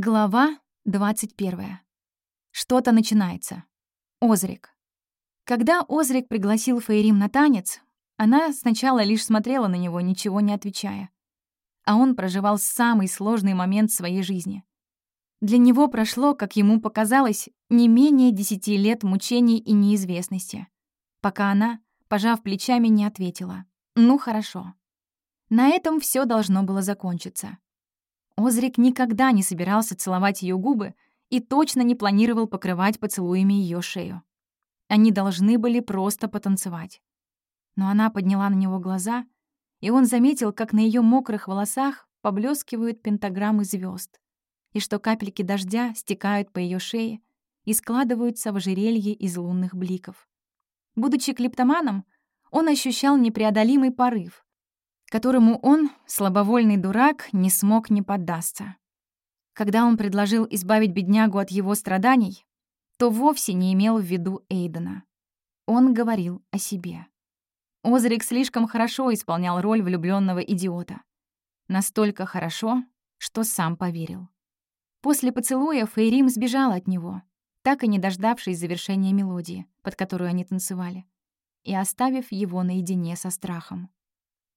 Глава 21. Что-то начинается. Озрик. Когда Озрик пригласил Фейрим на танец, она сначала лишь смотрела на него, ничего не отвечая. А он проживал самый сложный момент своей жизни. Для него прошло, как ему показалось, не менее десяти лет мучений и неизвестности, пока она, пожав плечами, не ответила «Ну, хорошо». На этом все должно было закончиться. Озрик никогда не собирался целовать ее губы и точно не планировал покрывать поцелуями ее шею. Они должны были просто потанцевать. Но она подняла на него глаза, и он заметил, как на ее мокрых волосах поблескивают пентаграммы звезд, и что капельки дождя стекают по ее шее и складываются в ожерелье из лунных бликов. Будучи клептоманом, он ощущал непреодолимый порыв, которому он, слабовольный дурак, не смог не поддаться. Когда он предложил избавить беднягу от его страданий, то вовсе не имел в виду Эйдена. Он говорил о себе. Озрик слишком хорошо исполнял роль влюбленного идиота. Настолько хорошо, что сам поверил. После поцелуя Фейрим сбежала от него, так и не дождавшись завершения мелодии, под которую они танцевали, и оставив его наедине со страхом.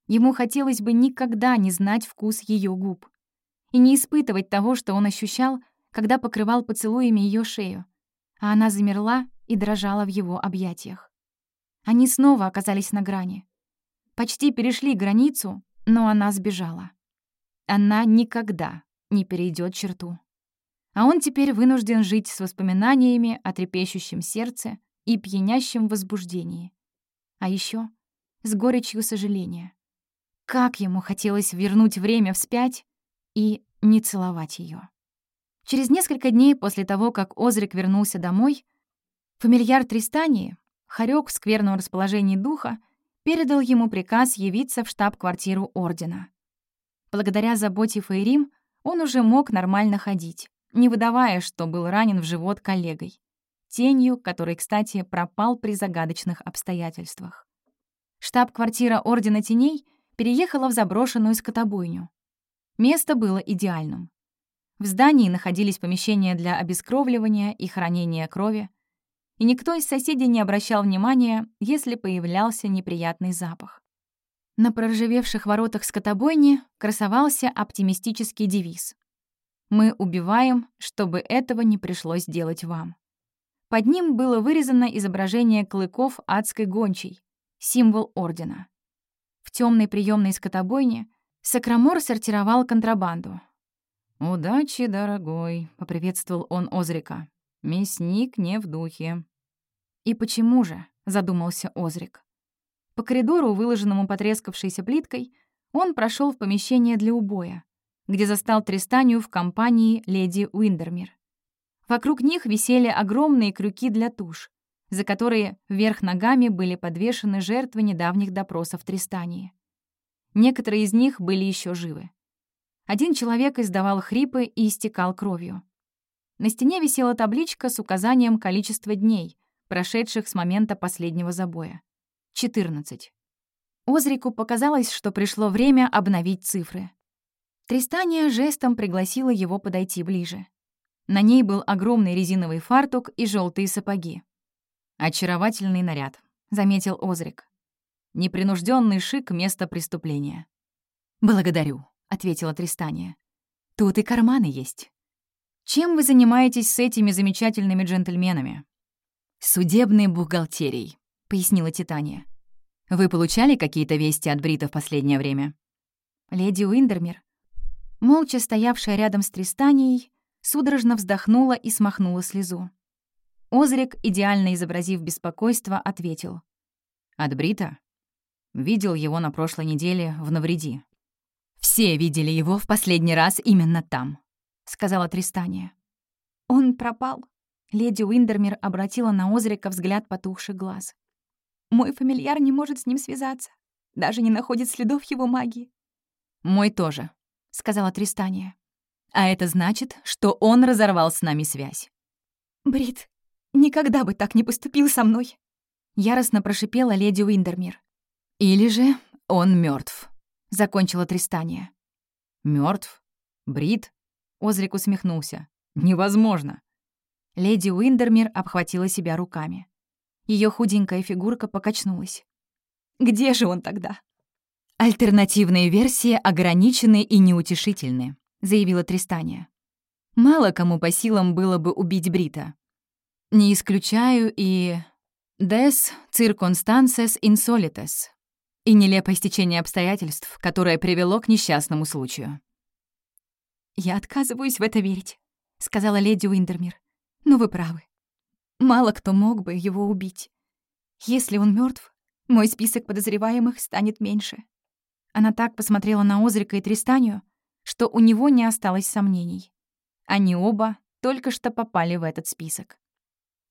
Ему хотелось бы никогда не знать вкус ее губ и не испытывать того, что он ощущал, когда покрывал поцелуями ее шею, а она замерла и дрожала в его объятиях. Они снова оказались на грани. Почти перешли границу, но она сбежала. Она никогда не перейдет черту. А он теперь вынужден жить с воспоминаниями о трепещущем сердце и пьянящем возбуждении. А еще с горечью сожаления. Как ему хотелось вернуть время вспять и не целовать ее. Через несколько дней после того, как Озрик вернулся домой, фамильяр Тристании, хорек в скверном расположении духа, передал ему приказ явиться в штаб-квартиру Ордена. Благодаря заботе Фейрим он уже мог нормально ходить, не выдавая, что был ранен в живот коллегой, тенью, который, кстати, пропал при загадочных обстоятельствах. Штаб-квартира Ордена Теней — переехала в заброшенную скотобойню. Место было идеальным. В здании находились помещения для обескровливания и хранения крови, и никто из соседей не обращал внимания, если появлялся неприятный запах. На проржавевших воротах скотобойни красовался оптимистический девиз «Мы убиваем, чтобы этого не пришлось делать вам». Под ним было вырезано изображение клыков адской гончей, символ Ордена. В темной приемной скотобойне Сакрамор сортировал контрабанду. «Удачи, дорогой», — поприветствовал он Озрика. «Мясник не в духе». «И почему же?» — задумался Озрик. По коридору, выложенному потрескавшейся плиткой, он прошел в помещение для убоя, где застал Тристанию в компании леди Уиндермир. Вокруг них висели огромные крюки для туш, за которые вверх ногами были подвешены жертвы недавних допросов Тристании. Некоторые из них были еще живы. Один человек издавал хрипы и истекал кровью. На стене висела табличка с указанием количества дней, прошедших с момента последнего забоя. 14. Озрику показалось, что пришло время обновить цифры. Тристания жестом пригласила его подойти ближе. На ней был огромный резиновый фартук и желтые сапоги. «Очаровательный наряд», — заметил Озрик. «Непринужденный шик места преступления». «Благодарю», — ответила Тристания. «Тут и карманы есть». «Чем вы занимаетесь с этими замечательными джентльменами?» «Судебной бухгалтерией», — пояснила Титания. «Вы получали какие-то вести от Брита в последнее время?» Леди Уиндермир, молча стоявшая рядом с Тристанией, судорожно вздохнула и смахнула слезу. Озрик, идеально изобразив беспокойство, ответил. «От Брита? Видел его на прошлой неделе в Навреди». «Все видели его в последний раз именно там», — сказала Тристания. «Он пропал». Леди Уиндермир обратила на Озрика взгляд потухших глаз. «Мой фамильяр не может с ним связаться. Даже не находит следов его магии». «Мой тоже», — сказала Тристания. «А это значит, что он разорвал с нами связь». «Брит, Никогда бы так не поступил со мной!» Яростно прошипела леди Уиндермир. «Или же он мертв, закончила Тристания. Мертв? Брит? Озрик усмехнулся. «Невозможно!» Леди Уиндермир обхватила себя руками. Ее худенькая фигурка покачнулась. «Где же он тогда?» «Альтернативные версии ограничены и неутешительны», — заявила Тристания. «Мало кому по силам было бы убить Брита. Не исключаю и... Des circumstances insolites и нелепое стечение обстоятельств, которое привело к несчастному случаю. «Я отказываюсь в это верить», — сказала леди Уиндермир. «Но вы правы. Мало кто мог бы его убить. Если он мертв, мой список подозреваемых станет меньше». Она так посмотрела на Озрика и Тристанию, что у него не осталось сомнений. Они оба только что попали в этот список.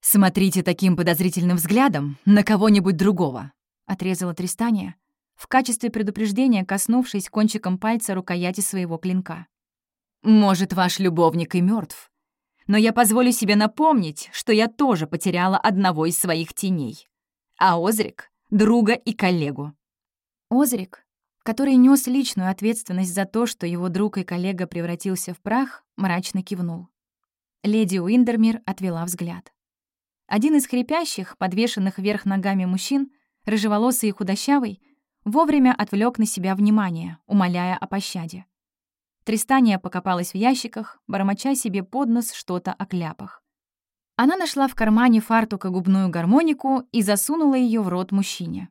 «Смотрите таким подозрительным взглядом на кого-нибудь другого», — отрезала Тристания, в качестве предупреждения коснувшись кончиком пальца рукояти своего клинка. «Может, ваш любовник и мертв, но я позволю себе напомнить, что я тоже потеряла одного из своих теней, а Озрик — друга и коллегу». Озрик, который нес личную ответственность за то, что его друг и коллега превратился в прах, мрачно кивнул. Леди Уиндермир отвела взгляд. Один из хрипящих, подвешенных вверх ногами мужчин, рыжеволосый и худощавый, вовремя отвлек на себя внимание, умоляя о пощаде. Тристания покопалась в ящиках, бормоча себе под нос что-то о кляпах. Она нашла в кармане фартука губную гармонику и засунула ее в рот мужчине.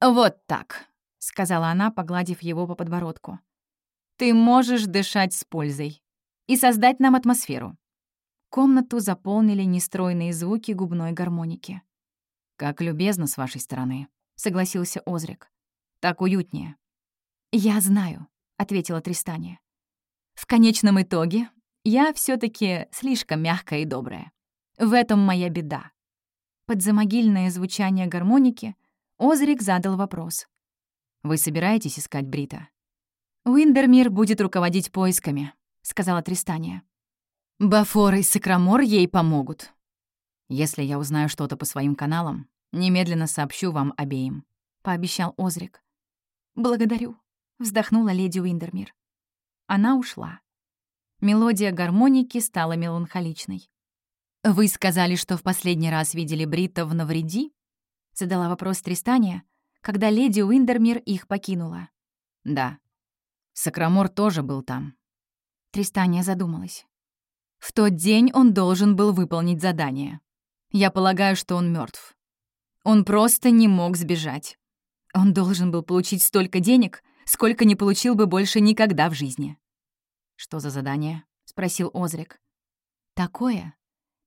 «Вот так», — сказала она, погладив его по подбородку. «Ты можешь дышать с пользой и создать нам атмосферу. Комнату заполнили нестройные звуки губной гармоники. «Как любезно с вашей стороны», — согласился Озрик. «Так уютнее». «Я знаю», — ответила Тристания. «В конечном итоге я все таки слишком мягкая и добрая. В этом моя беда». Под замогильное звучание гармоники Озрик задал вопрос. «Вы собираетесь искать Брита?» «Уиндермир будет руководить поисками», — сказала Тристания. Бафор и Сакрамор ей помогут. Если я узнаю что-то по своим каналам, немедленно сообщу вам обеим», — пообещал Озрик. «Благодарю», — вздохнула леди Уиндермир. Она ушла. Мелодия гармоники стала меланхоличной. «Вы сказали, что в последний раз видели Брита в Навреди?» — задала вопрос Тристания, когда леди Уиндермир их покинула. «Да. Сакрамор тоже был там». Тристания задумалась. В тот день он должен был выполнить задание. Я полагаю, что он мертв. Он просто не мог сбежать. Он должен был получить столько денег, сколько не получил бы больше никогда в жизни. «Что за задание?» — спросил Озрик. «Такое,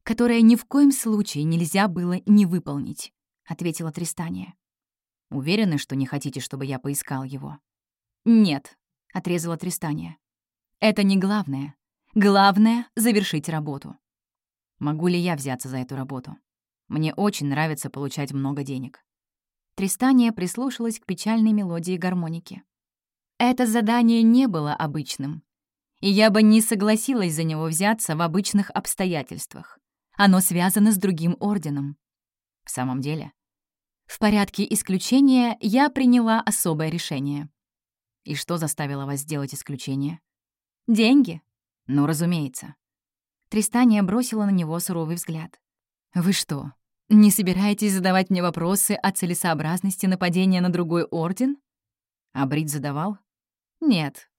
которое ни в коем случае нельзя было не выполнить», — ответила Тристания. «Уверены, что не хотите, чтобы я поискал его?» «Нет», — отрезала Тристания. «Это не главное. Главное — завершить работу. Могу ли я взяться за эту работу? Мне очень нравится получать много денег. Тристания прислушалась к печальной мелодии гармоники. Это задание не было обычным, и я бы не согласилась за него взяться в обычных обстоятельствах. Оно связано с другим орденом. В самом деле, в порядке исключения я приняла особое решение. И что заставило вас сделать исключение? Деньги. «Ну, разумеется». Тристания бросила на него суровый взгляд. «Вы что, не собираетесь задавать мне вопросы о целесообразности нападения на другой орден?» А Брит задавал? «Нет».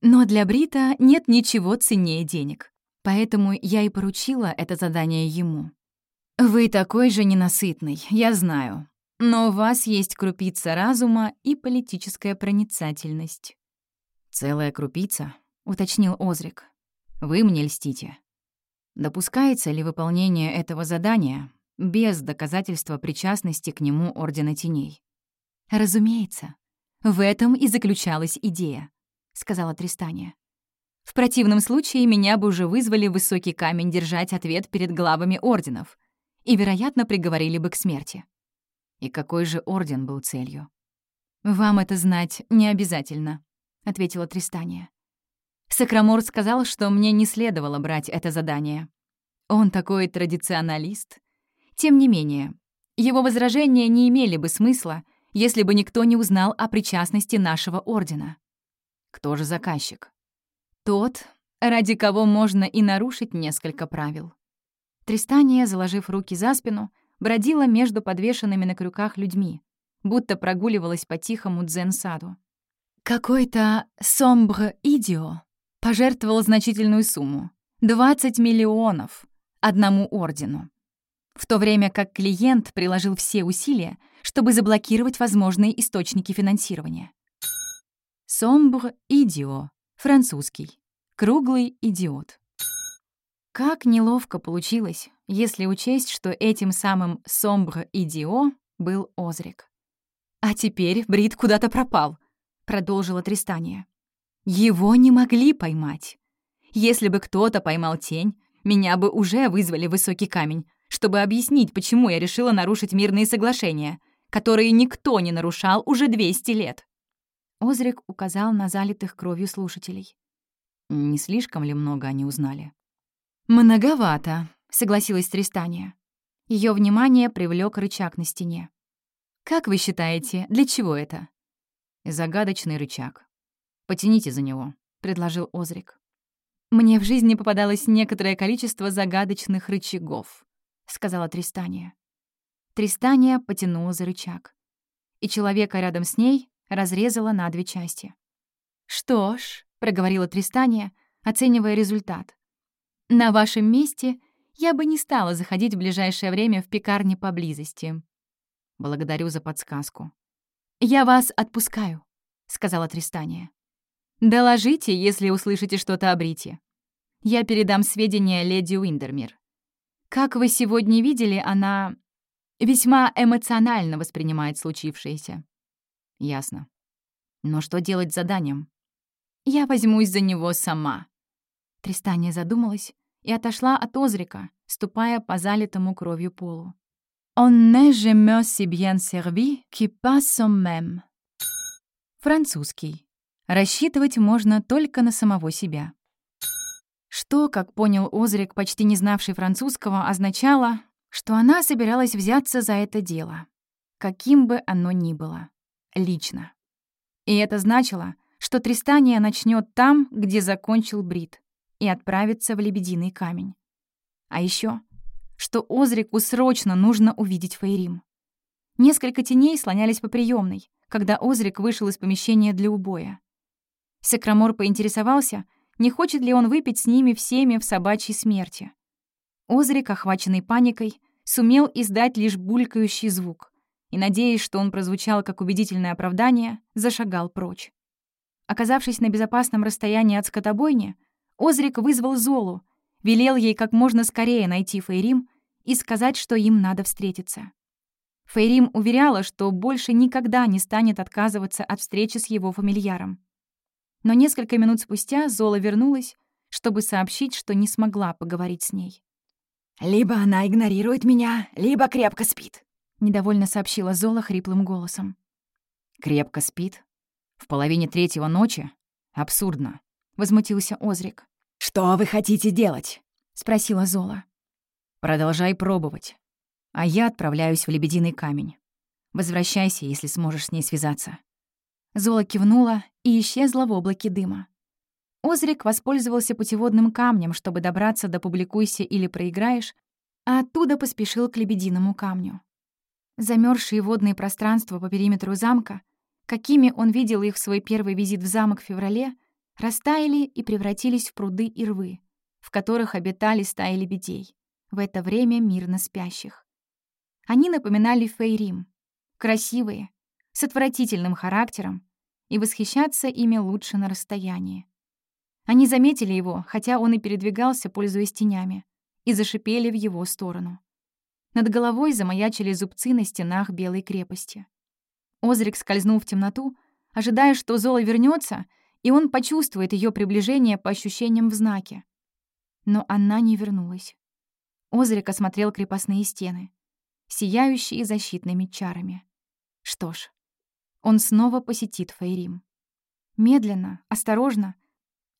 Но для Брита нет ничего ценнее денег, поэтому я и поручила это задание ему. «Вы такой же ненасытный, я знаю, но у вас есть крупица разума и политическая проницательность». «Целая крупица?» — уточнил Озрик. «Вы мне льстите. Допускается ли выполнение этого задания без доказательства причастности к нему Ордена Теней?» «Разумеется. В этом и заключалась идея», — сказала Тристания. «В противном случае меня бы уже вызвали в высокий камень держать ответ перед главами орденов и, вероятно, приговорили бы к смерти». «И какой же орден был целью?» «Вам это знать не обязательно», — ответила Тристания. Сакрамор сказал, что мне не следовало брать это задание. Он такой традиционалист. Тем не менее, его возражения не имели бы смысла, если бы никто не узнал о причастности нашего ордена. Кто же заказчик? Тот, ради кого можно и нарушить несколько правил. Тристания, заложив руки за спину, бродила между подвешенными на крюках людьми, будто прогуливалась по тихому дзен-саду. Какой-то сомбр идио пожертвовал значительную сумму — 20 миллионов одному ордену, в то время как клиент приложил все усилия, чтобы заблокировать возможные источники финансирования. Сомбр идио, французский, круглый идиот. Как неловко получилось, если учесть, что этим самым сомбр идио был Озрик. «А теперь Брит куда-то пропал», — продолжила Тристания. «Его не могли поймать. Если бы кто-то поймал тень, меня бы уже вызвали высокий камень, чтобы объяснить, почему я решила нарушить мирные соглашения, которые никто не нарушал уже 200 лет». Озрик указал на залитых кровью слушателей. Не слишком ли много они узнали? «Многовато», — согласилась Тристания. Ее внимание привлек рычаг на стене. «Как вы считаете, для чего это?» «Загадочный рычаг. Потяните за него», — предложил Озрик. «Мне в жизни попадалось некоторое количество загадочных рычагов», — сказала Тристания. Тристания потянула за рычаг. И человека рядом с ней разрезала на две части. «Что ж», — проговорила Тристания, оценивая результат. На вашем месте я бы не стала заходить в ближайшее время в пекарни поблизости. Благодарю за подсказку. Я вас отпускаю, сказала Тристания. Доложите, если услышите что-то о Брите. Я передам сведения леди Уиндермир. Как вы сегодня видели, она весьма эмоционально воспринимает случившееся. Ясно. Но что делать с заданием? Я возьмусь за него сама. Тристания задумалась, и отошла от Озрика, ступая по залитому кровью полу. «On n'est jamais si bien servi qui passe son même». Французский. Рассчитывать можно только на самого себя. Что, как понял Озрик, почти не знавший французского, означало, что она собиралась взяться за это дело, каким бы оно ни было, лично. И это значило, что Тристания начнет там, где закончил Брит и отправиться в Лебединый камень. А еще, что Озрику срочно нужно увидеть Фейрим. Несколько теней слонялись по приемной, когда Озрик вышел из помещения для убоя. Секрамор поинтересовался, не хочет ли он выпить с ними всеми в собачьей смерти. Озрик, охваченный паникой, сумел издать лишь булькающий звук и, надеясь, что он прозвучал как убедительное оправдание, зашагал прочь. Оказавшись на безопасном расстоянии от скотобойни, Озрик вызвал Золу, велел ей как можно скорее найти Фейрим и сказать, что им надо встретиться. Фейрим уверяла, что больше никогда не станет отказываться от встречи с его фамильяром. Но несколько минут спустя Зола вернулась, чтобы сообщить, что не смогла поговорить с ней. «Либо она игнорирует меня, либо крепко спит», — недовольно сообщила Зола хриплым голосом. «Крепко спит? В половине третьего ночи? Абсурдно», — возмутился Озрик. «Что вы хотите делать?» — спросила Зола. «Продолжай пробовать. А я отправляюсь в Лебединый камень. Возвращайся, если сможешь с ней связаться». Зола кивнула и исчезла в облаке дыма. Озрик воспользовался путеводным камнем, чтобы добраться до «Публикуйся или проиграешь», а оттуда поспешил к Лебединому камню. Замерзшие водные пространства по периметру замка, какими он видел их в свой первый визит в замок в феврале, растаяли и превратились в пруды и рвы, в которых обитали стаи лебедей, в это время мирно спящих. Они напоминали Фейрим, красивые, с отвратительным характером, и восхищаться ими лучше на расстоянии. Они заметили его, хотя он и передвигался, пользуясь тенями, и зашипели в его сторону. Над головой замаячили зубцы на стенах Белой крепости. Озрик скользнул в темноту, ожидая, что Зола вернется и он почувствует ее приближение по ощущениям в знаке. Но она не вернулась. Озрик осмотрел крепостные стены, сияющие защитными чарами. Что ж, он снова посетит Фейрим. Медленно, осторожно,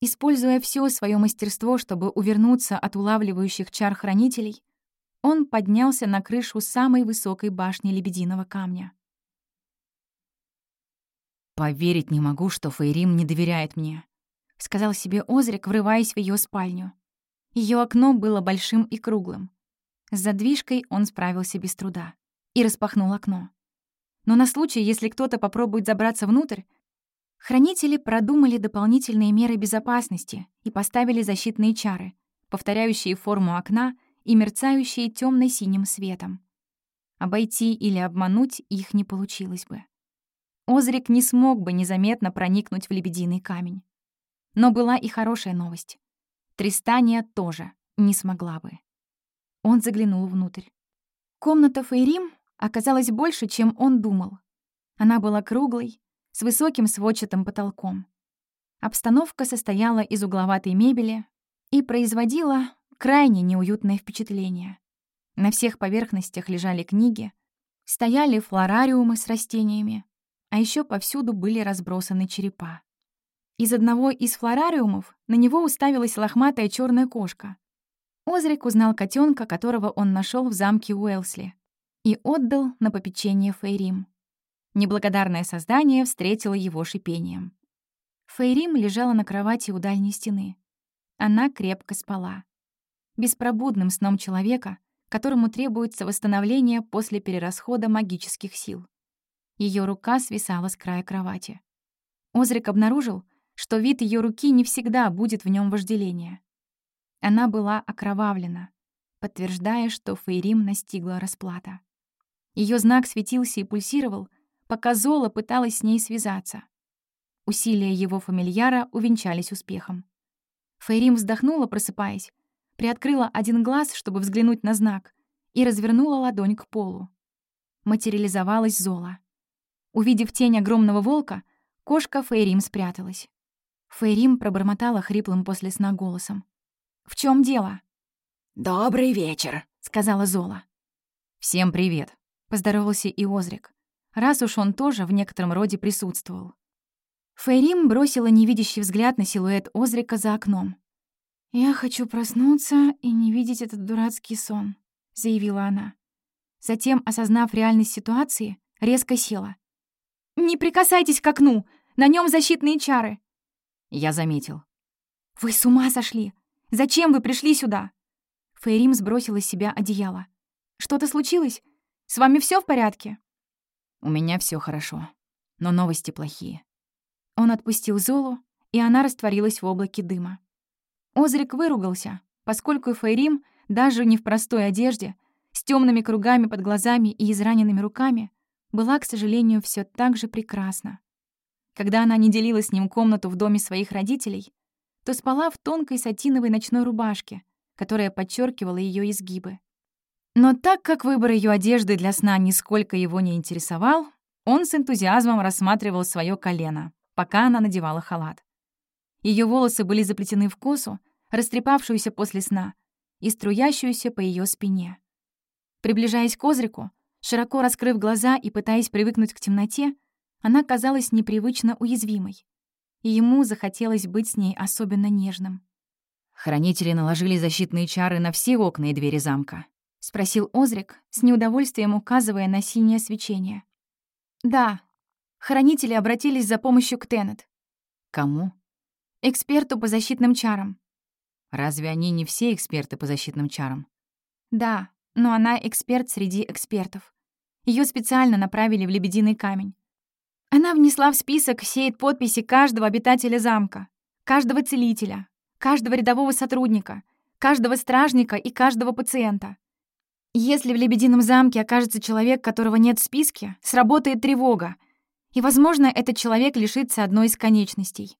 используя все свое мастерство, чтобы увернуться от улавливающих чар хранителей, он поднялся на крышу самой высокой башни Лебединого камня. Поверить не могу, что Фейрим не доверяет мне. сказал себе Озрик, врываясь в ее спальню. Ее окно было большим и круглым. С задвижкой он справился без труда и распахнул окно. Но на случай, если кто-то попробует забраться внутрь, хранители продумали дополнительные меры безопасности и поставили защитные чары, повторяющие форму окна и мерцающие темно синим светом. Обойти или обмануть их не получилось бы. Озрик не смог бы незаметно проникнуть в лебединый камень. Но была и хорошая новость. Тристания тоже не смогла бы. Он заглянул внутрь. Комната Фейрим оказалась больше, чем он думал. Она была круглой, с высоким сводчатым потолком. Обстановка состояла из угловатой мебели и производила крайне неуютное впечатление. На всех поверхностях лежали книги, стояли флорариумы с растениями, а еще повсюду были разбросаны черепа. Из одного из флорариумов на него уставилась лохматая черная кошка. Озрик узнал котенка, которого он нашел в замке Уэлсли, и отдал на попечение Фейрим. Неблагодарное создание встретило его шипением. Фейрим лежала на кровати у дальней стены. Она крепко спала. Беспробудным сном человека, которому требуется восстановление после перерасхода магических сил. Ее рука свисала с края кровати. Озрик обнаружил, что вид ее руки не всегда будет в нем вожделения. Она была окровавлена, подтверждая, что Фейрим настигла расплата. Ее знак светился и пульсировал, пока Зола пыталась с ней связаться. Усилия его фамильяра увенчались успехом. Фейрим вздохнула, просыпаясь, приоткрыла один глаз, чтобы взглянуть на знак, и развернула ладонь к полу. Материализовалась Зола. Увидев тень огромного волка, кошка Фейрим спряталась. Фейрим пробормотала хриплым после сна голосом. «В чем дело?» «Добрый вечер», — сказала Зола. «Всем привет», — поздоровался и Озрик, раз уж он тоже в некотором роде присутствовал. Фейрим бросила невидящий взгляд на силуэт Озрика за окном. «Я хочу проснуться и не видеть этот дурацкий сон», — заявила она. Затем, осознав реальность ситуации, резко села. «Не прикасайтесь к окну! На нем защитные чары!» Я заметил. «Вы с ума сошли! Зачем вы пришли сюда?» Фейрим сбросила с себя одеяло. «Что-то случилось? С вами все в порядке?» «У меня все хорошо, но новости плохие». Он отпустил Золу, и она растворилась в облаке дыма. Озрик выругался, поскольку Фейрим, даже не в простой одежде, с темными кругами под глазами и израненными руками, была, к сожалению, все так же прекрасна. Когда она не делила с ним комнату в доме своих родителей, то спала в тонкой сатиновой ночной рубашке, которая подчеркивала ее изгибы. Но так как выбор ее одежды для сна нисколько его не интересовал, он с энтузиазмом рассматривал свое колено, пока она надевала халат. Ее волосы были заплетены в косу, растрепавшуюся после сна, и струящуюся по ее спине. Приближаясь к Озрику, широко раскрыв глаза и пытаясь привыкнуть к темноте, она казалась непривычно уязвимой. И ему захотелось быть с ней особенно нежным. «Хранители наложили защитные чары на все окна и двери замка», — спросил Озрик, с неудовольствием указывая на синее свечение. «Да, хранители обратились за помощью к Теннет». «Кому?» эксперту по защитным чарам». «Разве они не все эксперты по защитным чарам?» «Да, но она эксперт среди экспертов. Ее специально направили в Лебединый камень. Она внесла в список сеет подписи каждого обитателя замка, каждого целителя, каждого рядового сотрудника, каждого стражника и каждого пациента. Если в Лебедином замке окажется человек, которого нет в списке, сработает тревога, и, возможно, этот человек лишится одной из конечностей.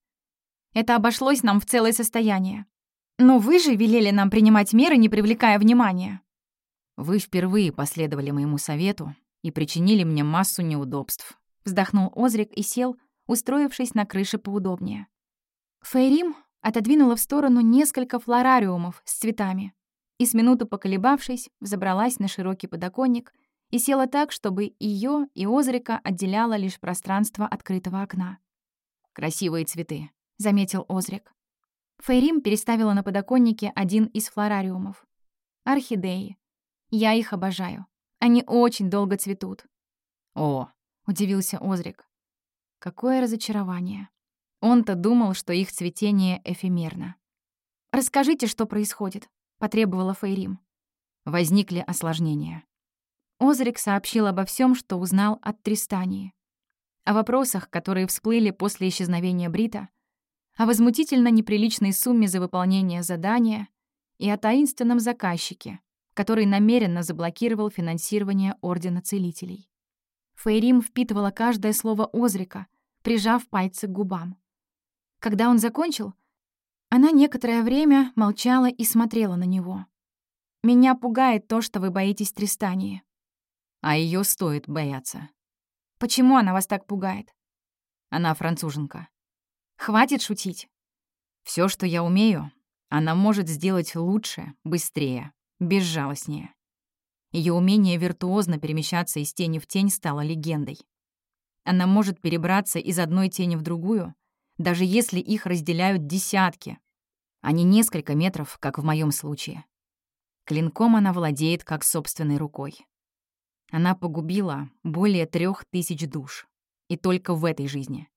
Это обошлось нам в целое состояние. Но вы же велели нам принимать меры, не привлекая внимания. Вы впервые последовали моему совету и причинили мне массу неудобств. Вздохнул Озрик и сел, устроившись на крыше поудобнее. Фейрим отодвинула в сторону несколько флорариумов с цветами и, с минуту поколебавшись, взобралась на широкий подоконник и села так, чтобы ее и Озрика отделяло лишь пространство открытого окна. «Красивые цветы», — заметил Озрик. Фейрим переставила на подоконнике один из флорариумов. Орхидеи. Я их обожаю. Они очень долго цветут. «О!» — удивился Озрик. Какое разочарование. Он-то думал, что их цветение эфемерно. «Расскажите, что происходит», — потребовала Фейрим. Возникли осложнения. Озрик сообщил обо всем, что узнал от Тристании. О вопросах, которые всплыли после исчезновения Брита, о возмутительно неприличной сумме за выполнение задания и о таинственном заказчике, который намеренно заблокировал финансирование Ордена Целителей. Фейрим впитывала каждое слово Озрика, прижав пальцы к губам. Когда он закончил, она некоторое время молчала и смотрела на него. «Меня пугает то, что вы боитесь Тристании». «А ее стоит бояться». «Почему она вас так пугает?» «Она француженка». «Хватит шутить». Все, что я умею, она может сделать лучше, быстрее, безжалостнее. Ее умение виртуозно перемещаться из тени в тень стало легендой. Она может перебраться из одной тени в другую, даже если их разделяют десятки, а не несколько метров, как в моем случае. Клинком она владеет как собственной рукой. Она погубила более трех тысяч душ. И только в этой жизни.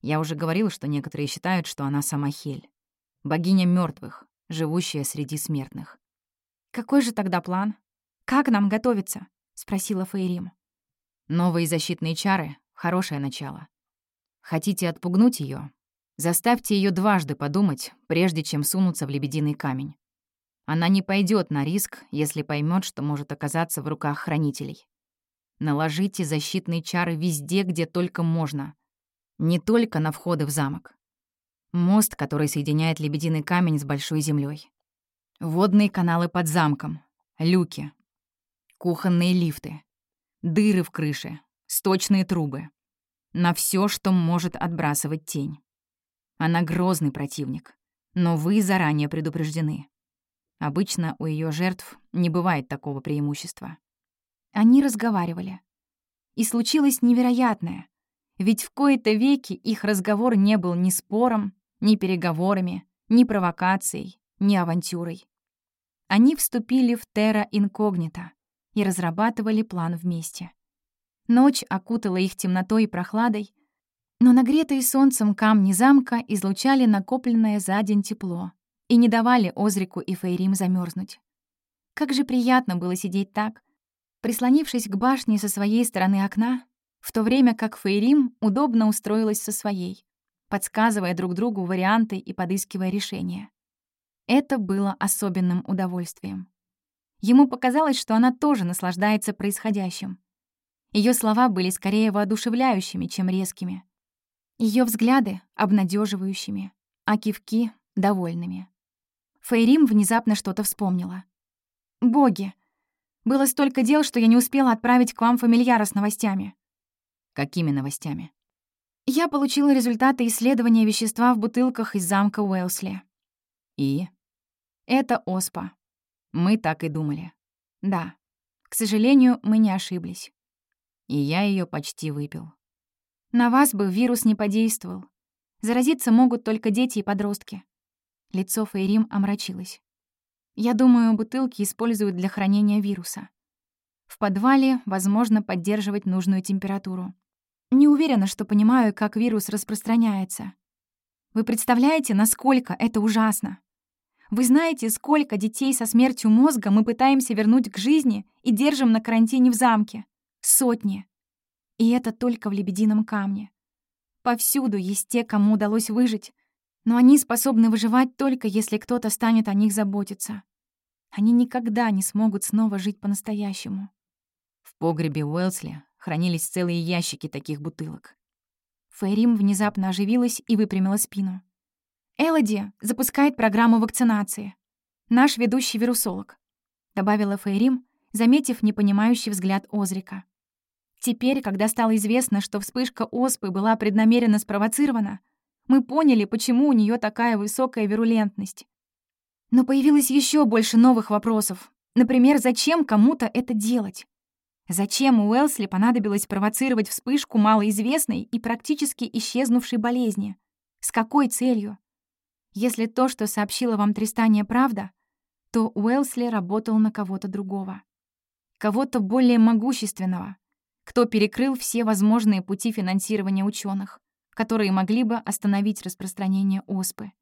Я уже говорил, что некоторые считают, что она сама Хель. Богиня мертвых, живущая среди смертных. «Какой же тогда план?» «Как нам готовиться?» — спросила Фейрим. «Новые защитные чары — хорошее начало. Хотите отпугнуть ее? Заставьте ее дважды подумать, прежде чем сунуться в лебединый камень. Она не пойдет на риск, если поймет, что может оказаться в руках хранителей. Наложите защитные чары везде, где только можно. Не только на входы в замок. Мост, который соединяет лебединый камень с большой землей. Водные каналы под замком. Люки, кухонные лифты, дыры в крыше, сточные трубы. На все, что может отбрасывать тень. Она грозный противник, но вы заранее предупреждены. Обычно у ее жертв не бывает такого преимущества. Они разговаривали. И случилось невероятное. Ведь в кои-то веки их разговор не был ни спором, ни переговорами, ни провокацией, ни авантюрой. Они вступили в терра инкогнито, и разрабатывали план вместе. Ночь окутала их темнотой и прохладой, но нагретые солнцем камни замка излучали накопленное за день тепло и не давали Озрику и Фейрим замерзнуть. Как же приятно было сидеть так, прислонившись к башне со своей стороны окна, в то время как Фейрим удобно устроилась со своей, подсказывая друг другу варианты и подыскивая решения. Это было особенным удовольствием. Ему показалось, что она тоже наслаждается происходящим. Ее слова были скорее воодушевляющими, чем резкими. Ее взгляды — обнадеживающими, а кивки — довольными. Фейрим внезапно что-то вспомнила. «Боги! Было столько дел, что я не успела отправить к вам фамильяра с новостями». «Какими новостями?» «Я получила результаты исследования вещества в бутылках из замка Уэлсли». «И?» «Это оспа. Мы так и думали. Да. К сожалению, мы не ошиблись. И я ее почти выпил. На вас бы вирус не подействовал. Заразиться могут только дети и подростки. Лицо Фейрим омрачилось. Я думаю, бутылки используют для хранения вируса. В подвале возможно поддерживать нужную температуру. Не уверена, что понимаю, как вирус распространяется. Вы представляете, насколько это ужасно? Вы знаете, сколько детей со смертью мозга мы пытаемся вернуть к жизни и держим на карантине в замке? Сотни. И это только в Лебедином камне. Повсюду есть те, кому удалось выжить, но они способны выживать только если кто-то станет о них заботиться. Они никогда не смогут снова жить по-настоящему. В погребе Уэлсли хранились целые ящики таких бутылок. Фейрим внезапно оживилась и выпрямила спину. Элоди запускает программу вакцинации. Наш ведущий вирусолог», — добавила Фейрим, заметив непонимающий взгляд Озрика. Теперь, когда стало известно, что вспышка оспы была преднамеренно спровоцирована, мы поняли, почему у нее такая высокая вирулентность. Но появилось еще больше новых вопросов. Например, зачем кому-то это делать? Зачем Уэлсли понадобилось провоцировать вспышку малоизвестной и практически исчезнувшей болезни? С какой целью? Если то, что сообщила вам Тристания, правда, то Уэлсли работал на кого-то другого. Кого-то более могущественного, кто перекрыл все возможные пути финансирования ученых, которые могли бы остановить распространение оспы.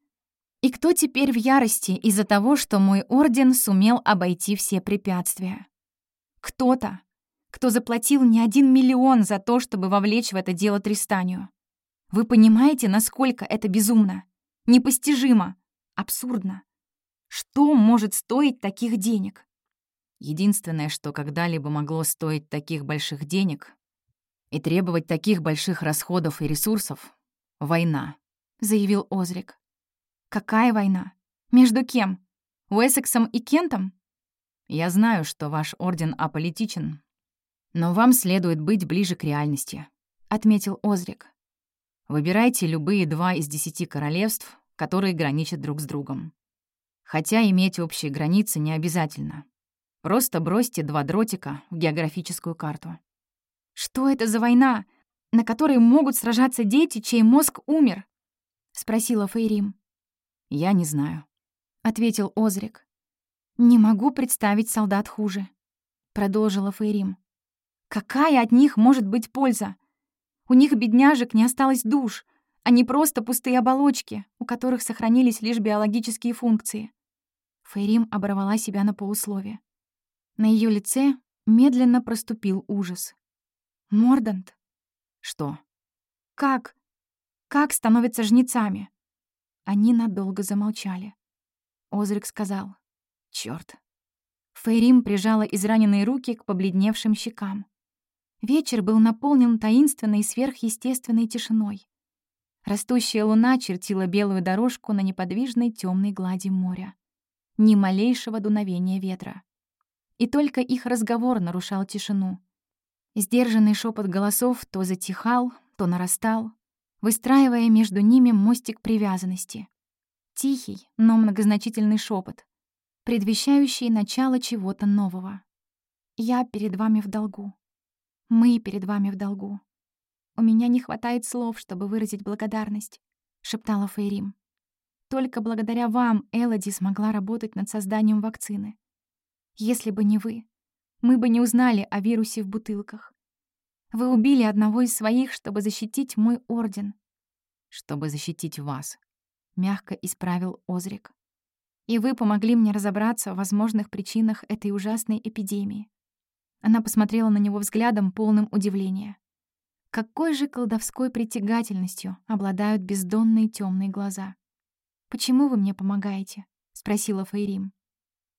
И кто теперь в ярости из-за того, что мой орден сумел обойти все препятствия? Кто-то, кто заплатил не один миллион за то, чтобы вовлечь в это дело Тристанию. Вы понимаете, насколько это безумно? Непостижимо, абсурдно. Что может стоить таких денег? Единственное, что когда-либо могло стоить таких больших денег и требовать таких больших расходов и ресурсов — война, — заявил Озрик. Какая война? Между кем? Уэссексом и Кентом? Я знаю, что ваш орден аполитичен, но вам следует быть ближе к реальности, — отметил Озрик. Выбирайте любые два из десяти королевств, которые граничат друг с другом. Хотя иметь общие границы не обязательно. Просто бросьте два дротика в географическую карту. «Что это за война, на которой могут сражаться дети, чей мозг умер?» — спросила Фейрим. «Я не знаю», — ответил Озрик. «Не могу представить солдат хуже», — продолжила Фейрим. «Какая от них может быть польза? У них, бедняжек, не осталось душ. Они просто пустые оболочки, у которых сохранились лишь биологические функции». Фейрим оборвала себя на полуслове. На ее лице медленно проступил ужас. «Мордант?» «Что?» «Как? Как становятся жнецами?» Они надолго замолчали. Озрик сказал «Чёрт». Фейрим прижала израненные руки к побледневшим щекам. Вечер был наполнен таинственной сверхъестественной тишиной. Растущая луна чертила белую дорожку на неподвижной темной глади моря. Ни малейшего дуновения ветра. И только их разговор нарушал тишину. Сдержанный шепот голосов то затихал, то нарастал, выстраивая между ними мостик привязанности. Тихий, но многозначительный шепот, предвещающий начало чего-то нового. «Я перед вами в долгу. Мы перед вами в долгу. У меня не хватает слов, чтобы выразить благодарность», — шептала Фейрим. «Только благодаря вам Элоди смогла работать над созданием вакцины. Если бы не вы, мы бы не узнали о вирусе в бутылках. Вы убили одного из своих, чтобы защитить мой орден». «Чтобы защитить вас», — мягко исправил Озрик. «И вы помогли мне разобраться в возможных причинах этой ужасной эпидемии. Она посмотрела на него взглядом, полным удивления. Какой же колдовской притягательностью обладают бездонные темные глаза. «Почему вы мне помогаете?» — спросила Фейрим.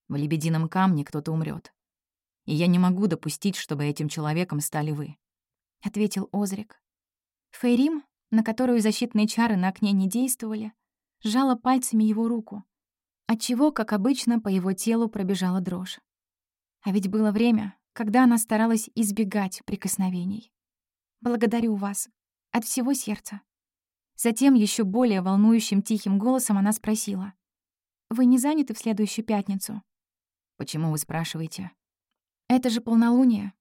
«В лебедином камне кто-то умрет, И я не могу допустить, чтобы этим человеком стали вы», — ответил Озрик. Фейрим, на которую защитные чары на окне не действовали, сжала пальцами его руку, отчего, как обычно, по его телу пробежала дрожь. А ведь было время, когда она старалась избегать прикосновений. «Благодарю вас. От всего сердца». Затем еще более волнующим тихим голосом она спросила. «Вы не заняты в следующую пятницу?» «Почему вы спрашиваете?» «Это же полнолуние.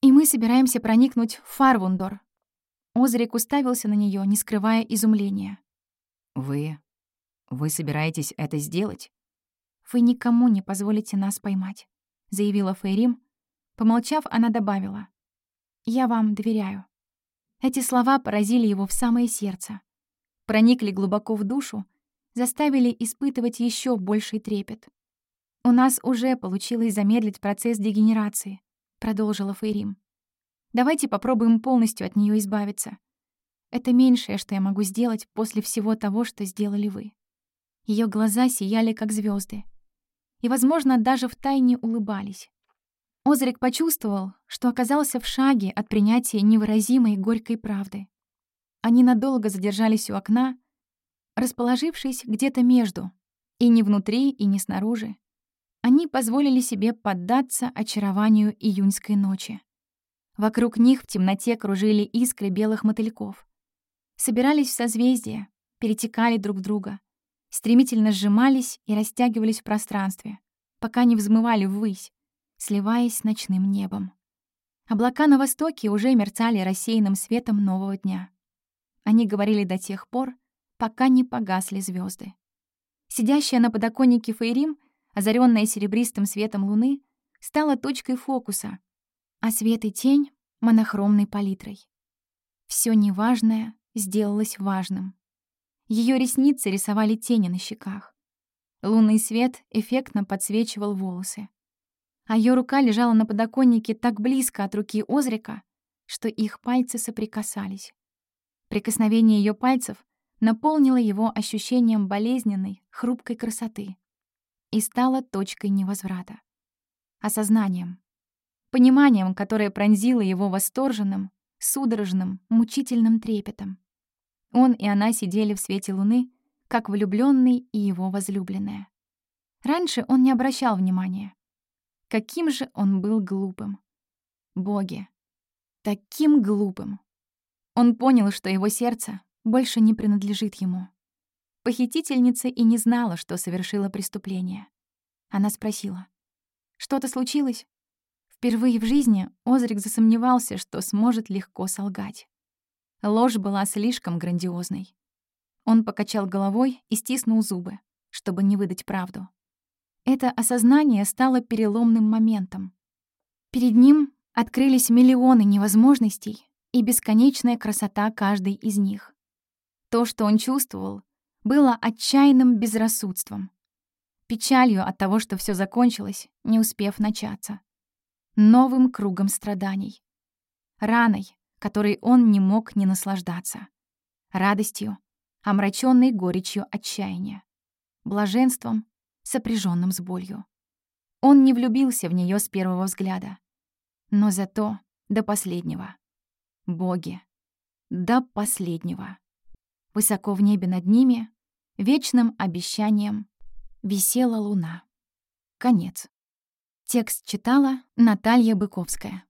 И мы собираемся проникнуть в Фарвундор». Озрик уставился на нее, не скрывая изумления. «Вы... вы собираетесь это сделать?» «Вы никому не позволите нас поймать», — заявила Фейрим, Помолчав, она добавила. «Я вам доверяю». Эти слова поразили его в самое сердце. Проникли глубоко в душу, заставили испытывать еще больший трепет. «У нас уже получилось замедлить процесс дегенерации», — продолжила Фейрим. «Давайте попробуем полностью от нее избавиться. Это меньшее, что я могу сделать после всего того, что сделали вы». Ее глаза сияли, как звезды, И, возможно, даже втайне улыбались. Озрик почувствовал, что оказался в шаге от принятия невыразимой горькой правды. Они надолго задержались у окна, расположившись где-то между, и не внутри, и не снаружи. Они позволили себе поддаться очарованию июньской ночи. Вокруг них в темноте кружили искры белых мотыльков. Собирались в созвездия, перетекали друг друга, стремительно сжимались и растягивались в пространстве, пока не взмывали ввысь, сливаясь с ночным небом. Облака на востоке уже мерцали рассеянным светом нового дня. Они говорили до тех пор, пока не погасли звезды. Сидящая на подоконнике Фейрим, озаренная серебристым светом луны, стала точкой фокуса, а свет и тень — монохромной палитрой. Все неважное сделалось важным. Ее ресницы рисовали тени на щеках. Лунный свет эффектно подсвечивал волосы. А ее рука лежала на подоконнике так близко от руки Озрика, что их пальцы соприкасались. Прикосновение ее пальцев наполнило его ощущением болезненной, хрупкой красоты и стало точкой невозврата. Осознанием. Пониманием, которое пронзило его восторженным, судорожным, мучительным трепетом. Он и она сидели в свете луны, как влюбленный и его возлюбленная. Раньше он не обращал внимания. Каким же он был глупым. Боги. Таким глупым. Он понял, что его сердце больше не принадлежит ему. Похитительница и не знала, что совершила преступление. Она спросила. «Что-то случилось?» Впервые в жизни Озрик засомневался, что сможет легко солгать. Ложь была слишком грандиозной. Он покачал головой и стиснул зубы, чтобы не выдать правду. Это осознание стало переломным моментом. Перед ним открылись миллионы невозможностей и бесконечная красота каждой из них. То, что он чувствовал, было отчаянным безрассудством, печалью от того, что все закончилось, не успев начаться, новым кругом страданий, раной, которой он не мог не наслаждаться, радостью, омраченной горечью отчаяния, блаженством, сопряженным с болью. Он не влюбился в нее с первого взгляда, но зато до последнего. Боги, до последнего. Высоко в небе над ними, вечным обещанием, висела луна. Конец. Текст читала Наталья Быковская.